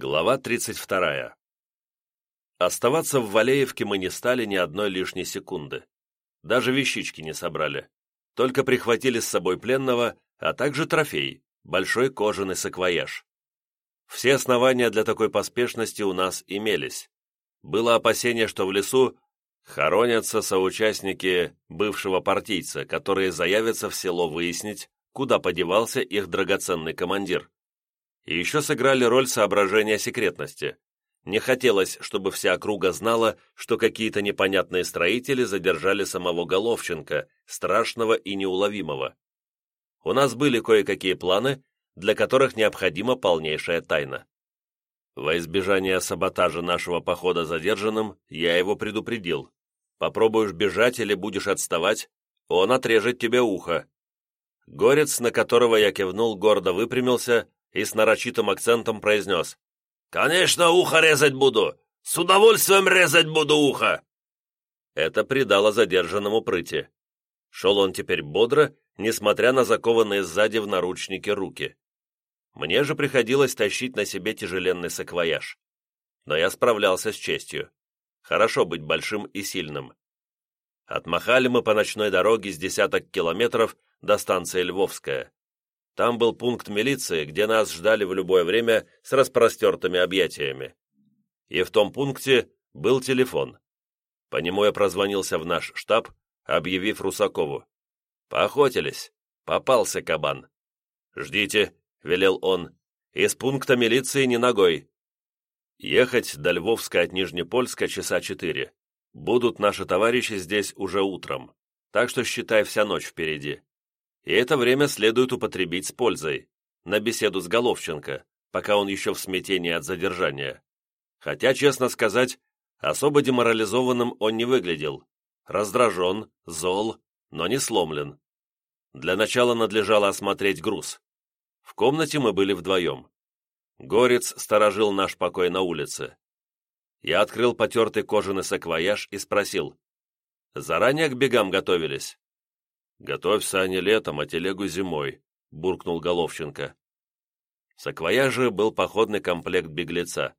Глава 32. Оставаться в Валеевке мы не стали ни одной лишней секунды. Даже вещички не собрали. Только прихватили с собой пленного, а также трофей – большой кожаный саквояж. Все основания для такой поспешности у нас имелись. Было опасение, что в лесу хоронятся соучастники бывшего партийца, которые заявятся в село выяснить, куда подевался их драгоценный командир и еще сыграли роль соображения секретности. Не хотелось, чтобы вся округа знала, что какие-то непонятные строители задержали самого Головченко, страшного и неуловимого. У нас были кое-какие планы, для которых необходима полнейшая тайна. Во избежание саботажа нашего похода задержанным, я его предупредил. Попробуешь бежать или будешь отставать, он отрежет тебе ухо. Горец, на которого я кивнул, гордо выпрямился и с нарочитым акцентом произнес. «Конечно, ухо резать буду! С удовольствием резать буду ухо!» Это придало задержанному прыти. Шел он теперь бодро, несмотря на закованные сзади в наручники руки. Мне же приходилось тащить на себе тяжеленный саквояж. Но я справлялся с честью. Хорошо быть большим и сильным. Отмахали мы по ночной дороге с десяток километров до станции Львовская. Там был пункт милиции, где нас ждали в любое время с распростертыми объятиями. И в том пункте был телефон. По нему я прозвонился в наш штаб, объявив Русакову. «Поохотились. Попался кабан». «Ждите», — велел он. «Из пункта милиции не ногой». Ехать до Львовска от Нижнепольска часа четыре. Будут наши товарищи здесь уже утром, так что считай вся ночь впереди и это время следует употребить с пользой, на беседу с Головченко, пока он еще в смятении от задержания. Хотя, честно сказать, особо деморализованным он не выглядел. Раздражен, зол, но не сломлен. Для начала надлежало осмотреть груз. В комнате мы были вдвоем. Горец сторожил наш покой на улице. Я открыл потертый кожаный саквояж и спросил. «Заранее к бегам готовились?» «Готовь сани летом, а телегу зимой», — буркнул Головченко. В саквояже был походный комплект беглеца,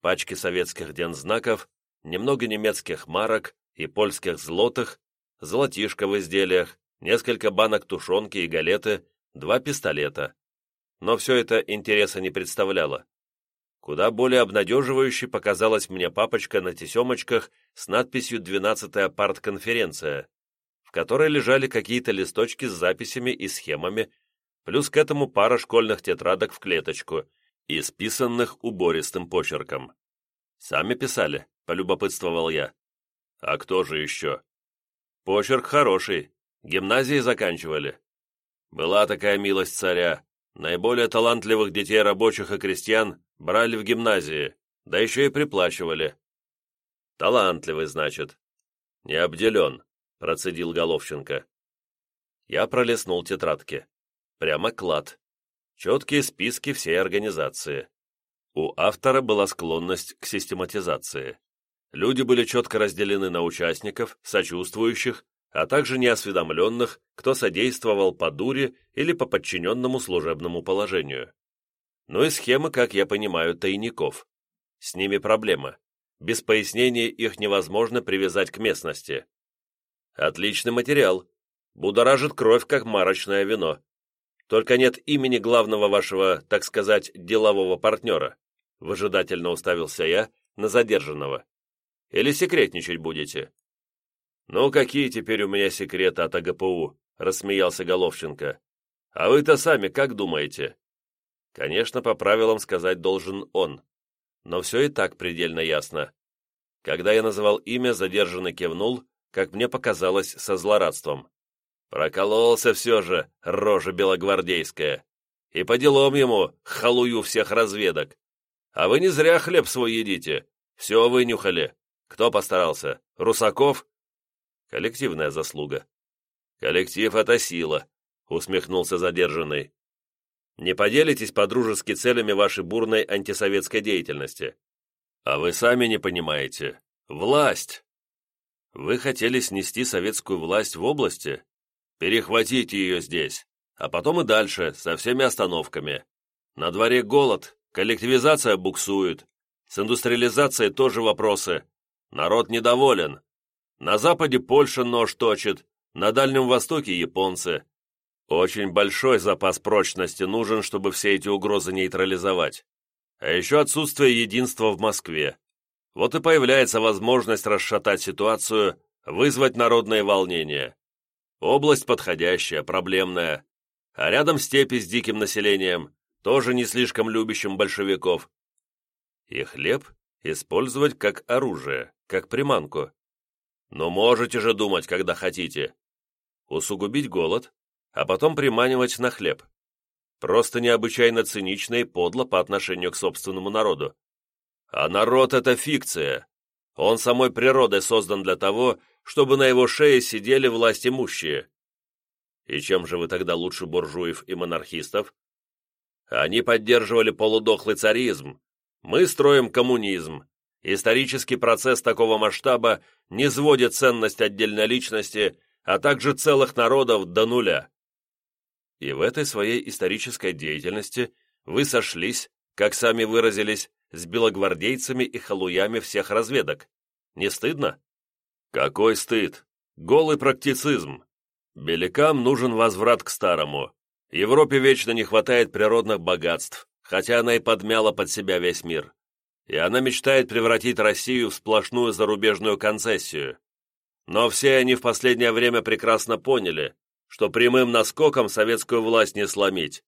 пачки советских дензнаков, немного немецких марок и польских злотых, золотишко в изделиях, несколько банок тушенки и галеты, два пистолета. Но все это интереса не представляло. Куда более обнадеживающей показалась мне папочка на тесемочках с надписью «12-я партконференция», в которой лежали какие-то листочки с записями и схемами, плюс к этому пара школьных тетрадок в клеточку, исписанных убористым почерком. «Сами писали», — полюбопытствовал я. «А кто же еще?» «Почерк хороший. Гимназии заканчивали. Была такая милость царя. Наиболее талантливых детей рабочих и крестьян брали в гимназии, да еще и приплачивали. Талантливый, значит. Не обделен процедил Головченко. Я пролистнул тетрадки. Прямо клад. Четкие списки всей организации. У автора была склонность к систематизации. Люди были четко разделены на участников, сочувствующих, а также неосведомленных, кто содействовал по дуре или по подчиненному служебному положению. Ну и схемы, как я понимаю, тайников. С ними проблема. Без пояснений их невозможно привязать к местности. Отличный материал. Будоражит кровь, как марочное вино. Только нет имени главного вашего, так сказать, делового партнера. Выжидательно уставился я на задержанного. Или секретничать будете? Ну, какие теперь у меня секреты от АГПУ? Рассмеялся Головченко. А вы-то сами как думаете? Конечно, по правилам сказать должен он. Но все и так предельно ясно. Когда я называл имя, задержанный кивнул как мне показалось, со злорадством. Прокололся все же, рожа белогвардейская. И по делам ему, халую всех разведок. А вы не зря хлеб свой едите. Все вынюхали. Кто постарался? Русаков? Коллективная заслуга. Коллектив — это сила, усмехнулся задержанный. Не поделитесь по-дружески целями вашей бурной антисоветской деятельности. А вы сами не понимаете. Власть! Вы хотели снести советскую власть в области? Перехватить ее здесь, а потом и дальше, со всеми остановками. На дворе голод, Коллективизация буксует. С индустриализацией тоже вопросы. Народ недоволен. На Западе Польша нож точит, на Дальнем Востоке японцы. Очень большой запас прочности нужен, чтобы все эти угрозы нейтрализовать. А еще отсутствие единства в Москве. Вот и появляется возможность расшатать ситуацию, вызвать народные волнения. Область подходящая, проблемная. А рядом степи с диким населением, тоже не слишком любящим большевиков. И хлеб использовать как оружие, как приманку. Но можете же думать, когда хотите. Усугубить голод, а потом приманивать на хлеб. Просто необычайно цинично и подло по отношению к собственному народу. А народ — это фикция. Он самой природой создан для того, чтобы на его шее сидели власть имущие. И чем же вы тогда лучше буржуев и монархистов? Они поддерживали полудохлый царизм. Мы строим коммунизм. Исторический процесс такого масштаба не сводит ценность отдельной личности, а также целых народов до нуля. И в этой своей исторической деятельности вы сошлись, как сами выразились, с белогвардейцами и халуями всех разведок. Не стыдно? Какой стыд! Голый практицизм! Белякам нужен возврат к старому. Европе вечно не хватает природных богатств, хотя она и подмяла под себя весь мир. И она мечтает превратить Россию в сплошную зарубежную концессию. Но все они в последнее время прекрасно поняли, что прямым наскоком советскую власть не сломить.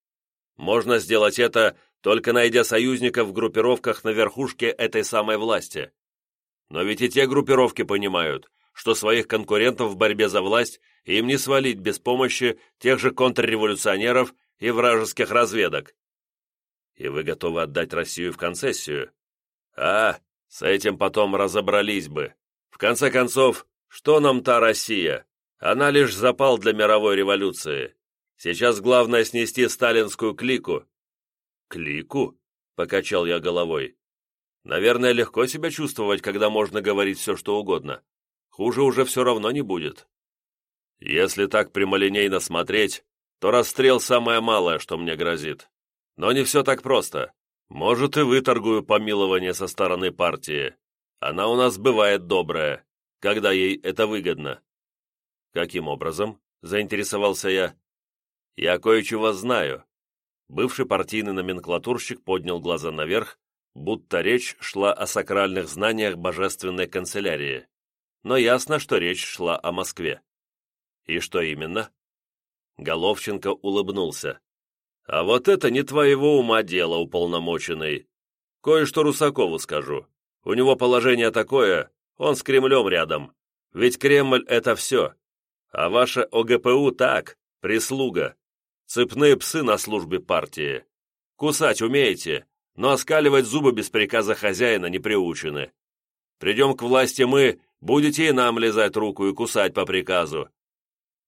Можно сделать это, только найдя союзников в группировках на верхушке этой самой власти. Но ведь и те группировки понимают, что своих конкурентов в борьбе за власть им не свалить без помощи тех же контрреволюционеров и вражеских разведок. И вы готовы отдать Россию в концессию? А, с этим потом разобрались бы. В конце концов, что нам та Россия? Она лишь запал для мировой революции. Сейчас главное снести сталинскую клику». «Клику?» — покачал я головой. Наверное, легко себя чувствовать, когда можно говорить все, что угодно. Хуже уже все равно не будет. Если так прямолинейно смотреть, то расстрел самое малое, что мне грозит. Но не все так просто. Может, и выторгую помилование со стороны партии. Она у нас бывает добрая, когда ей это выгодно. Каким образом? Заинтересовался я. Я кое-чего знаю. Бывший партийный номенклатурщик поднял глаза наверх, будто речь шла о сакральных знаниях божественной канцелярии. Но ясно, что речь шла о Москве. И что именно? Головченко улыбнулся. А вот это не твоего ума дело, уполномоченный. Кое-что Русакову скажу. У него положение такое, он с Кремлем рядом. Ведь Кремль — это все. А ваше ОГПУ так, прислуга. Цепные псы на службе партии. Кусать умеете, но оскаливать зубы без приказа хозяина не приучены. Придем к власти мы, будете и нам лизать руку и кусать по приказу.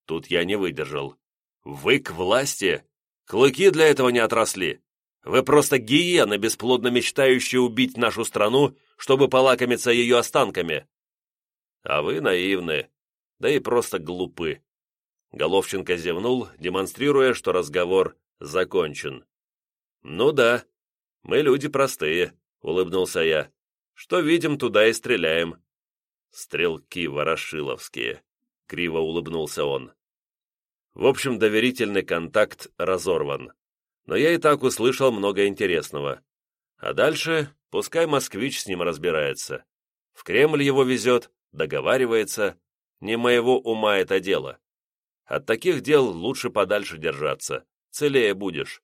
Тут я не выдержал. Вы к власти? Клыки для этого не отросли. Вы просто гиены, бесплодно мечтающие убить нашу страну, чтобы полакомиться ее останками. А вы наивны, да и просто глупы. Головченко зевнул, демонстрируя, что разговор закончен. «Ну да, мы люди простые», — улыбнулся я. «Что видим, туда и стреляем». «Стрелки ворошиловские», — криво улыбнулся он. В общем, доверительный контакт разорван. Но я и так услышал много интересного. А дальше пускай москвич с ним разбирается. В Кремль его везет, договаривается. Не моего ума это дело. От таких дел лучше подальше держаться. Целее будешь.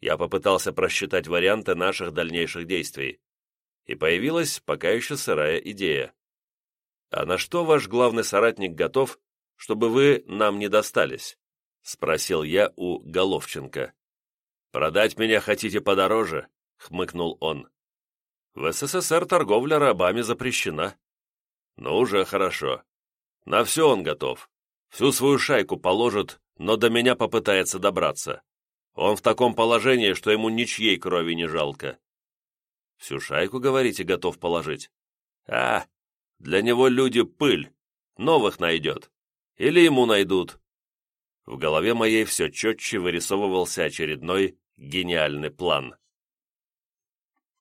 Я попытался просчитать варианты наших дальнейших действий. И появилась пока еще сырая идея. А на что ваш главный соратник готов чтобы вы нам не достались?» — спросил я у Головченко. «Продать меня хотите подороже?» — хмыкнул он. «В СССР торговля рабами запрещена». «Ну, уже хорошо. На все он готов. Всю свою шайку положит, но до меня попытается добраться. Он в таком положении, что ему ничьей крови не жалко». «Всю шайку, говорите, готов положить?» «А, для него люди пыль. Новых найдет. Или ему найдут. В голове моей все четче вырисовывался очередной гениальный план.